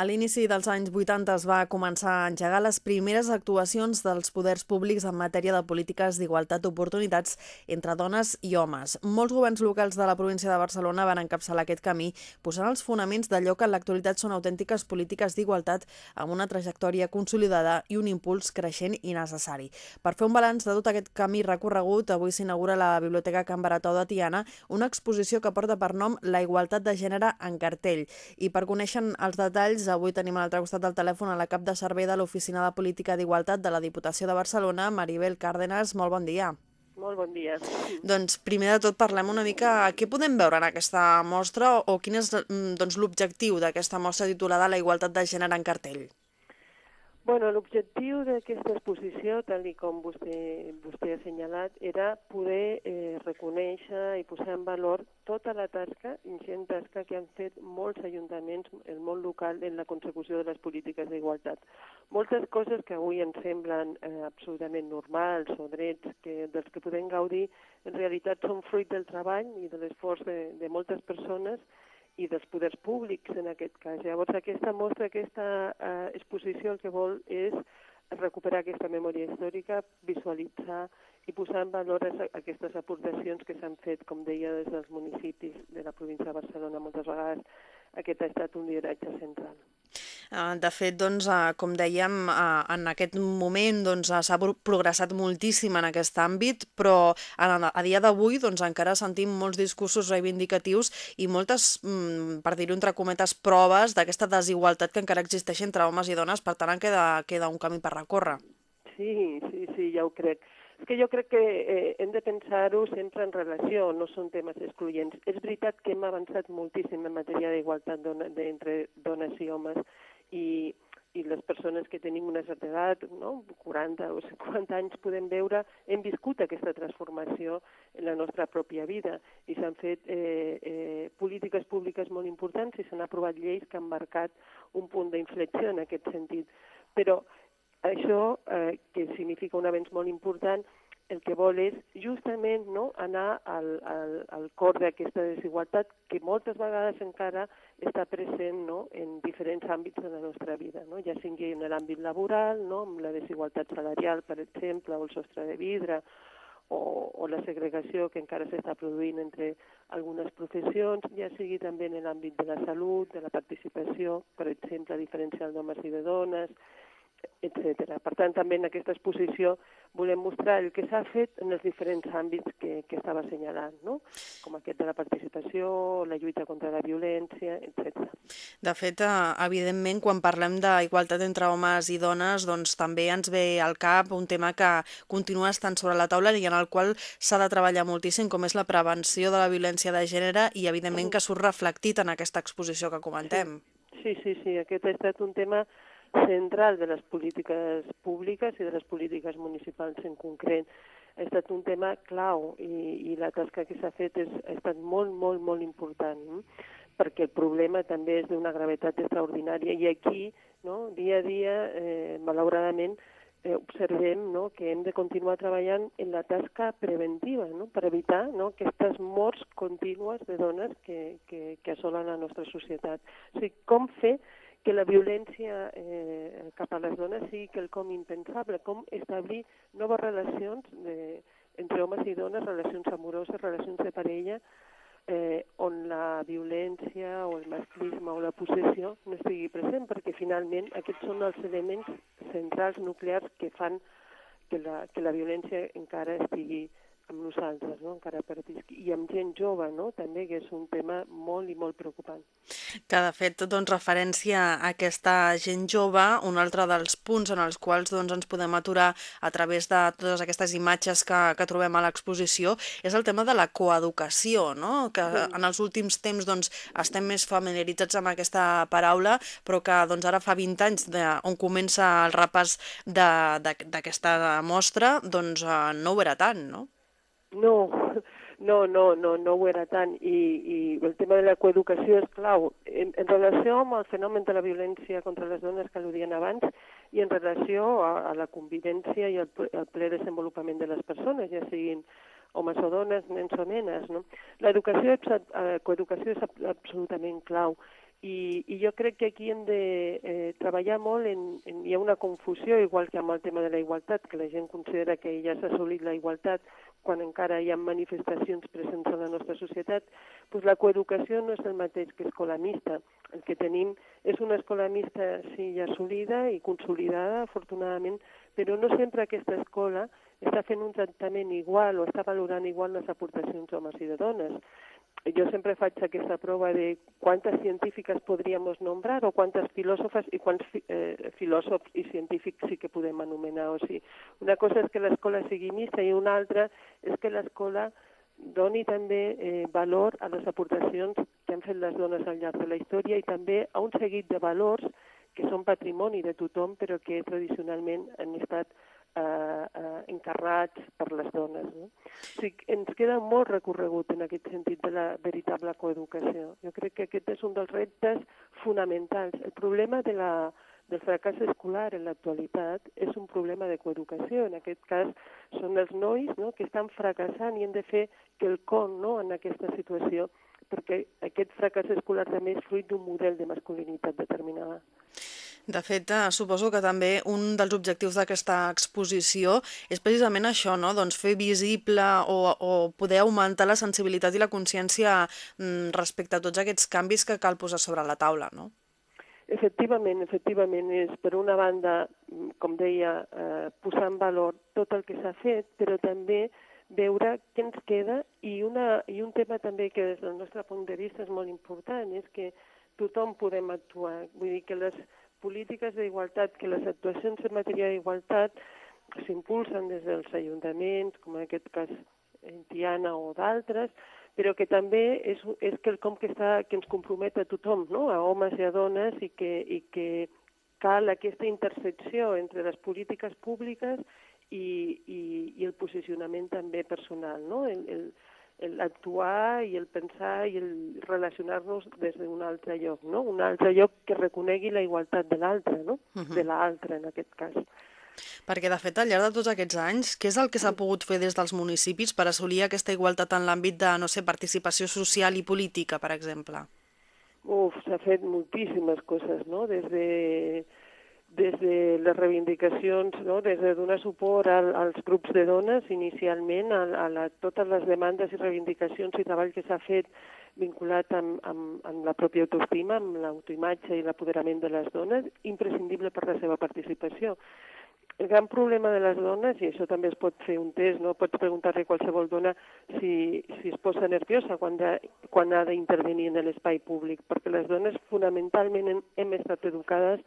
A l'inici dels anys 80 es va començar a engegar les primeres actuacions dels poders públics en matèria de polítiques d'igualtat d'oportunitats entre dones i homes. Molts governs locals de la província de Barcelona van encapçalar aquest camí, posant els fonaments d'allò que en l'actualitat són autèntiques polítiques d'igualtat amb una trajectòria consolidada i un impuls creixent i necessari. Per fer un balanç de tot aquest camí recorregut, avui s'inaugura la Biblioteca Can Barató de Tiana una exposició que porta per nom La igualtat de gènere en cartell. I per conèixer els detalls. Avui tenim a l'altre costat del telèfon a la cap de servei de l'Oficina de Política d'Igualtat de la Diputació de Barcelona, Maribel Cárdenas. Molt bon dia. Molt bon dia. Doncs primer de tot parlem una mica què podem veure en aquesta mostra o quin és mm, doncs, l'objectiu d'aquesta mostra titulada La igualtat de gènere en cartell. Bueno, l'objectiu d'aquesta exposició, tal com vostè, vostè ha assenyalat, era poder eh, reconèixer i posar en valor tota la tasca, ingent tasca que han fet molts ajuntaments, el món local, en la consecució de les polítiques d'igualtat. Moltes coses que avui ens semblen eh, absolutament normals o drets que, dels que podem gaudir, en realitat són fruit del treball i de l'esforç de, de moltes persones i dels poders públics en aquest cas. Llavors aquesta mostra, aquesta eh, exposició el que vol és recuperar aquesta memòria històrica, visualitzar i posar en valor aquestes aportacions que s'han fet, com deia, des dels municipis de la província de Barcelona. Moltes vegades aquest ha estat un lideratge central. Eh, de fet, doncs, eh, com dèiem, eh, en aquest moment doncs, s'ha progressat moltíssim en aquest àmbit, però a dia d'avui doncs, encara sentim molts discursos reivindicatius i moltes, mm, per dir-ho entre cometes, proves d'aquesta desigualtat que encara existeix entre homes i dones, per tant, queda, queda un camí per recórrer. Sí, sí, sí, ja ho crec. És que jo crec que eh, hem de pensar-ho sempre en relació, no són temes excloents. És veritat que hem avançat moltíssim en matèria d'igualtat entre dones i homes, i, i les persones que tenim una certa edat, no? 40 o 50 anys, podem veure, hem viscut aquesta transformació en la nostra pròpia vida i s'han fet eh, eh, polítiques públiques molt importants i s'han aprovat lleis que han marcat un punt d'inflexió en aquest sentit. Però això, eh, que significa un avenç molt important, el que vol és justament no, anar al, al, al cor d'aquesta desigualtat que moltes vegades encara està present no, en diferents àmbits de la nostra vida, no? ja sigui en l'àmbit laboral, no, amb la desigualtat salarial, per exemple, o el sostre de vidre, o, o la segregació que encara s'està produint entre algunes professions, ja sigui també en l'àmbit de la salut, de la participació, per exemple, a diferència d'homes i de dones, etc. Per tant, també en aquesta exposició volem mostrar el que s'ha fet en els diferents àmbits que, que estava assenyalant, no? com aquest de la participació, la lluita contra la violència, etc. De fet, eh, evidentment, quan parlem d'igualtat entre homes i dones, doncs també ens ve al cap un tema que continua estant sobre la taula i en el qual s'ha de treballar moltíssim, com és la prevenció de la violència de gènere i, evidentment, que surt reflectit en aquesta exposició que comentem. Sí, sí, sí, aquest ha estat un tema central de les polítiques públiques i de les polítiques municipals en concret. Ha estat un tema clau i, i la tasca que s'ha fet és, ha estat molt, molt, molt important, no? perquè el problema també és d'una gravetat extraordinària i aquí, no, dia a dia, eh, malauradament, eh, observem no, que hem de continuar treballant en la tasca preventiva no, per evitar no, aquestes morts contínues de dones que, que, que assolen la nostra societat. O sigui, com fer que la violència eh, cap a les dones sigui quelcom impensable, com establir noves relacions de, entre homes i dones, relacions amoroses, relacions de parella, eh, on la violència o el masclisme o la possessió no estigui present, perquè finalment aquests són els elements centrals nuclears que fan que la, que la violència encara estigui amb nosaltres, no? encara persisqui. I amb gent jove, no? també, que és un tema molt i molt preocupant. Que, de fet, doncs, referència a aquesta gent jove, un altre dels punts en els quals doncs, ens podem aturar a través de totes aquestes imatges que, que trobem a l'exposició, és el tema de la coeducació, no? que sí. en els últims temps doncs, estem més familiaritzats amb aquesta paraula, però que doncs, ara fa 20 anys, de, on comença el repàs d'aquesta mostra, doncs eh, no ho era tant, no? No, no, no, no, no ho era tant. I, i el tema de la coeducació és clau. En, en relació amb el fenomen de la violència contra les dones que al·ludien abans i en relació a, a la convivència i al, al ple desenvolupament de les persones, ja siguin homes o dones, nens o nenes. No? L'educació, eh, coeducació és absolutament clau i, i jo crec que aquí hem de eh, treballar molt, en, en, hi ha una confusió, igual que amb el tema de la igualtat, que la gent considera que ja s'ha assolit la igualtat quan encara hi ha manifestacions presents en la nostra societat, doncs la coeducació no és el mateix que escola mixta. El que tenim és una escola mixta, sí, ja assolida i consolidada, afortunadament, però no sempre aquesta escola està fent un tractament igual o està valorant igual les aportacions d'homes i de dones jo sempre faig aquesta prova de quantes científiques podríem nombrar o quantes filòsofes i quants eh, filòsofs i científics sí que podem anomenar. O sigui, una cosa és que l'escola sigui mixta i una altra és que l'escola doni també eh, valor a les aportacions que han fet les dones al llarg de la història i també a un seguit de valors que són patrimoni de tothom però que tradicionalment han estat eh, eh, encarregats per les dones. No? O sigui, ens queda molt recorregut en aquest sentit de la veritable coeducació. Jo crec que aquest és un dels reptes fonamentals. El problema de la, del fracàs escolar en l'actualitat és un problema de coeducació. En aquest cas són els nois no, que estan fracassant i hem de fer quelcom no, en aquesta situació perquè aquest fracàs escolar també és fruit d'un model de masculinitat determinada. De fet, eh, suposo que també un dels objectius d'aquesta exposició és precisament això, no? doncs fer visible o, o poder augmentar la sensibilitat i la consciència mm, respecte a tots aquests canvis que cal posar sobre la taula. No? Efectivament, efectivament, és per una banda, mm, com deia, eh, posar en valor tot el que s'ha fet, però també veure què ens queda i, una, i un tema també que des del nostre punt de vista és molt important, és que tothom podem actuar. Vull dir que les, polítiques d'igualtat, que les actuacions en matèria d'igualtat s'impulsen des dels ajuntaments, com en aquest cas en Tiana o d'altres, però que també és, és quelcom que, està, que ens compromet a tothom, no? a homes i a dones, i que, i que cal aquesta intersecció entre les polítiques públiques i, i, i el posicionament també personal. No? El, el, l'actuar i el pensar i el relacionar-nos des d'un altre lloc, no? Un altre lloc que reconegui la igualtat de l'altre, no? Uh -huh. De l'altre, en aquest cas. Perquè, de fet, al llarg de tots aquests anys, què és el que s'ha pogut fer des dels municipis per assolir aquesta igualtat en l'àmbit de, no sé, participació social i política, per exemple? Uf, s'ha fet moltíssimes coses, no? Des de des de les reivindicacions, no? des de donar suport al, als grups de dones inicialment, a, a la, totes les demandes i reivindicacions i treball que s'ha fet vinculat amb, amb, amb la pròpia autoestima, amb l'autoimatge i l'apoderament de les dones, imprescindible per la seva participació. El gran problema de les dones, i això també es pot fer un test, no? pots preguntar-li a qualsevol dona si, si es posa nerviosa quan, de, quan ha d'intervenir en l'espai públic, perquè les dones fonamentalment hem, hem estat educades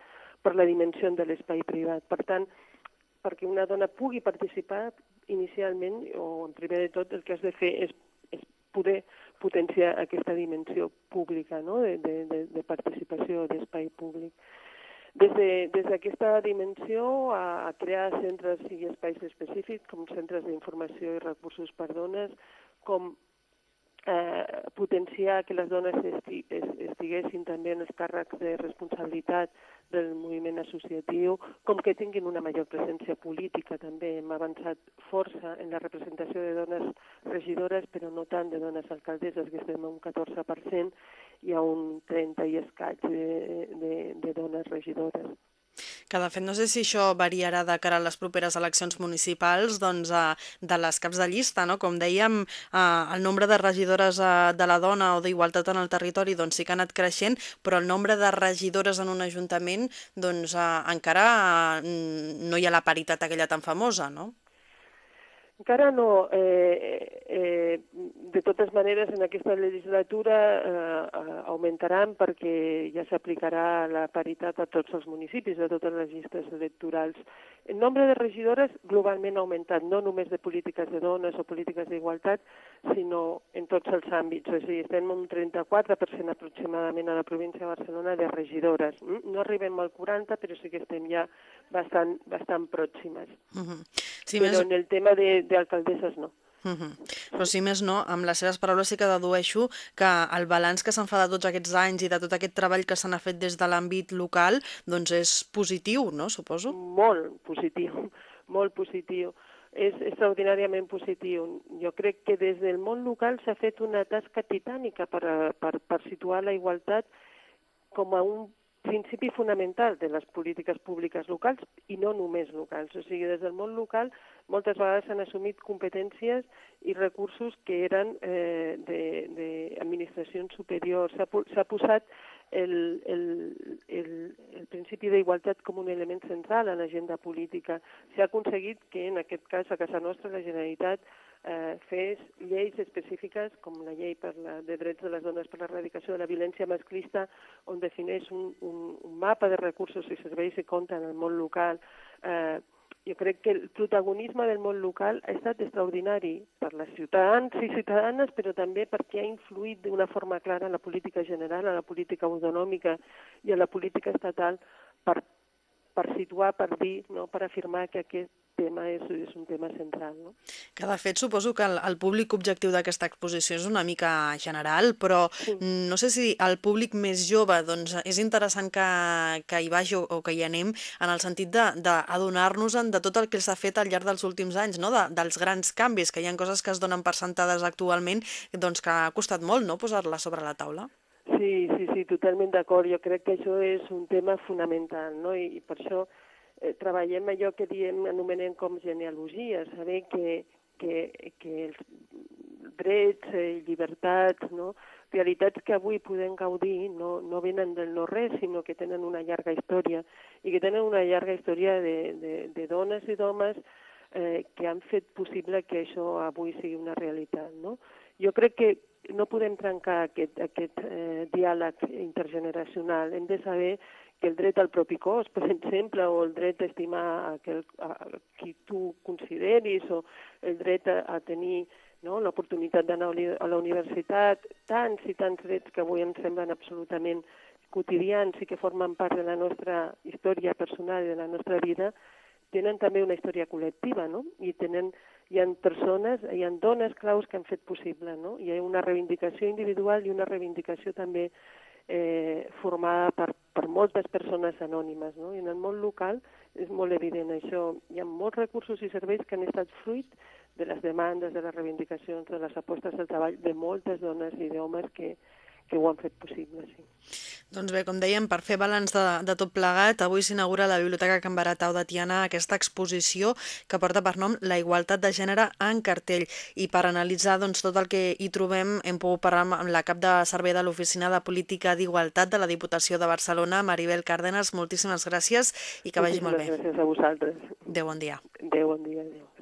per la dimensió de l'espai privat. Per tant, perquè una dona pugui participar inicialment, o en primer de tot, el que has de fer és, és poder potenciar aquesta dimensió pública no? de, de, de participació d'espai públic. Des d'aquesta de, dimensió a, a crear centres i espais específics com centres d'informació i recursos per dones, com eh, potenciar que les dones esti estiguessin també en els càrrecs de responsabilitat del moviment associatiu, com que tinguin una major presència política també. Hem avançat força en la representació de dones regidores, però no tant de dones alcaldesses, que estem a un 14%, i a un 30 i escaig de, de, de dones regidores que de fet no sé si això variarà de cara a les properes eleccions municipals doncs, a, de les caps de llista, no? Com dèiem, a, el nombre de regidores a, de la dona o d'igualtat en el territori doncs, sí que ha anat creixent, però el nombre de regidores en un ajuntament doncs, encara no hi ha la paritat aquella tan famosa, no? Encara no. Eh, eh, de totes maneres, en aquesta legislatura eh, augmentaran perquè ja s'aplicarà la paritat a tots els municipis, a totes les llistes electorals. El nombre de regidores globalment ha augmentat, no només de polítiques de dones o polítiques d'igualtat, sinó en tots els àmbits. O sigui, estem un 34% aproximadament a la província de Barcelona de regidores. Mm? No arribem al 40, però sí que estem ja bastant, bastant pròximes. Uh -huh. sí, però més... en el tema d'alcaldesses no. Uh -huh. Però si més no, amb les seves paraules sí que dedueixo que el balanç que se'n fa de tots aquests anys i de tot aquest treball que se n'ha fet des de l'àmbit local doncs és positiu, no? Suposo? Molt positiu, molt positiu. És extraordinàriament positiu. Jo crec que des del món local s'ha fet una tasca titànica per, per, per situar la igualtat com a un principi fonamental de les polítiques públiques locals i no només locals. O sigui, des del món local moltes vegades s'han assumit competències i recursos que eren eh, d'administracions superiors. S'ha posat el, el, el, el principi d'igualtat com un element central a l'agenda política. S'ha aconseguit que, en aquest cas, a casa nostra, la Generalitat eh, fes lleis específiques com la llei per la, de drets de les dones per l'erradicació de la violència masclista, on defineix un, un, un mapa de recursos i serveis i compte en el món local. Eh, jo crec que el protagonisme del món local ha estat extraordinari per les ciutadans i ciutadanes, però també perquè ha influït d'una forma clara en la política general, a la política autonòmica i a la política estatal per, per situar, per dir, no, per afirmar que aquest tema és, és un tema central. No? Que de fet suposo que el, el públic objectiu d'aquesta exposició és una mica general, però sí. no sé si el públic més jove doncs, és interessant que, que hi vagi o, o que hi anem en el sentit d'adonar-nos de, de tot el que s'ha fet al llarg dels últims anys, no? de, dels grans canvis, que hi ha coses que es donen per sentades actualment doncs, que ha costat molt no? posar-les sobre la taula. Sí, sí, sí, totalment d'acord. Jo crec que això és un tema fonamental, no? I, i per això eh, treballem allò que diem, anomenem com genealogia, saber que, que, que els drets, eh, llibertats, no? realitats que avui podem gaudir no, no venen del no-res, sinó que tenen una llarga història i que tenen una llarga història de, de, de dones i d'homes eh, que han fet possible que això avui sigui una realitat. No? Jo crec que no podem trencar aquest, aquest eh, diàleg intergeneracional. Hem de saber que el dret al propi cos, per exemple, o el dret a estimar aquel, a, a qui tu consideris, o el dret a, a tenir no, l'oportunitat d'anar a la universitat, tants i tants drets que avui ens semblen absolutament quotidians i que formen part de la nostra història personal i de la nostra vida, tenen també una història col·lectiva, no? I tenen, hi ha persones, hi ha dones claus que han fet possible, no? Hi ha una reivindicació individual i una reivindicació també eh, formada per, per moltes persones anònimes. No? I en el món local és molt evident això. Hi ha molts recursos i serveis que han estat fruit de les demandes, de les reivindicacions, de les apostes del treball de moltes dones i d'homes que, que ho han fet possible, sí. Doncs bé, com dèiem, per fer balanç de, de tot plegat, avui s'inaugura la Biblioteca Can Baratau de Tiana aquesta exposició que porta per nom La igualtat de gènere en cartell. I per analitzar doncs, tot el que hi trobem hem pogut parlar amb la cap de servei de l'Oficina de Política d'Igualtat de la Diputació de Barcelona, Maribel Cárdenas. Moltíssimes gràcies i que vagi molt bé. Gràcies a vosaltres. Adéu, bon dia. Adéu, bon dia. Adéu.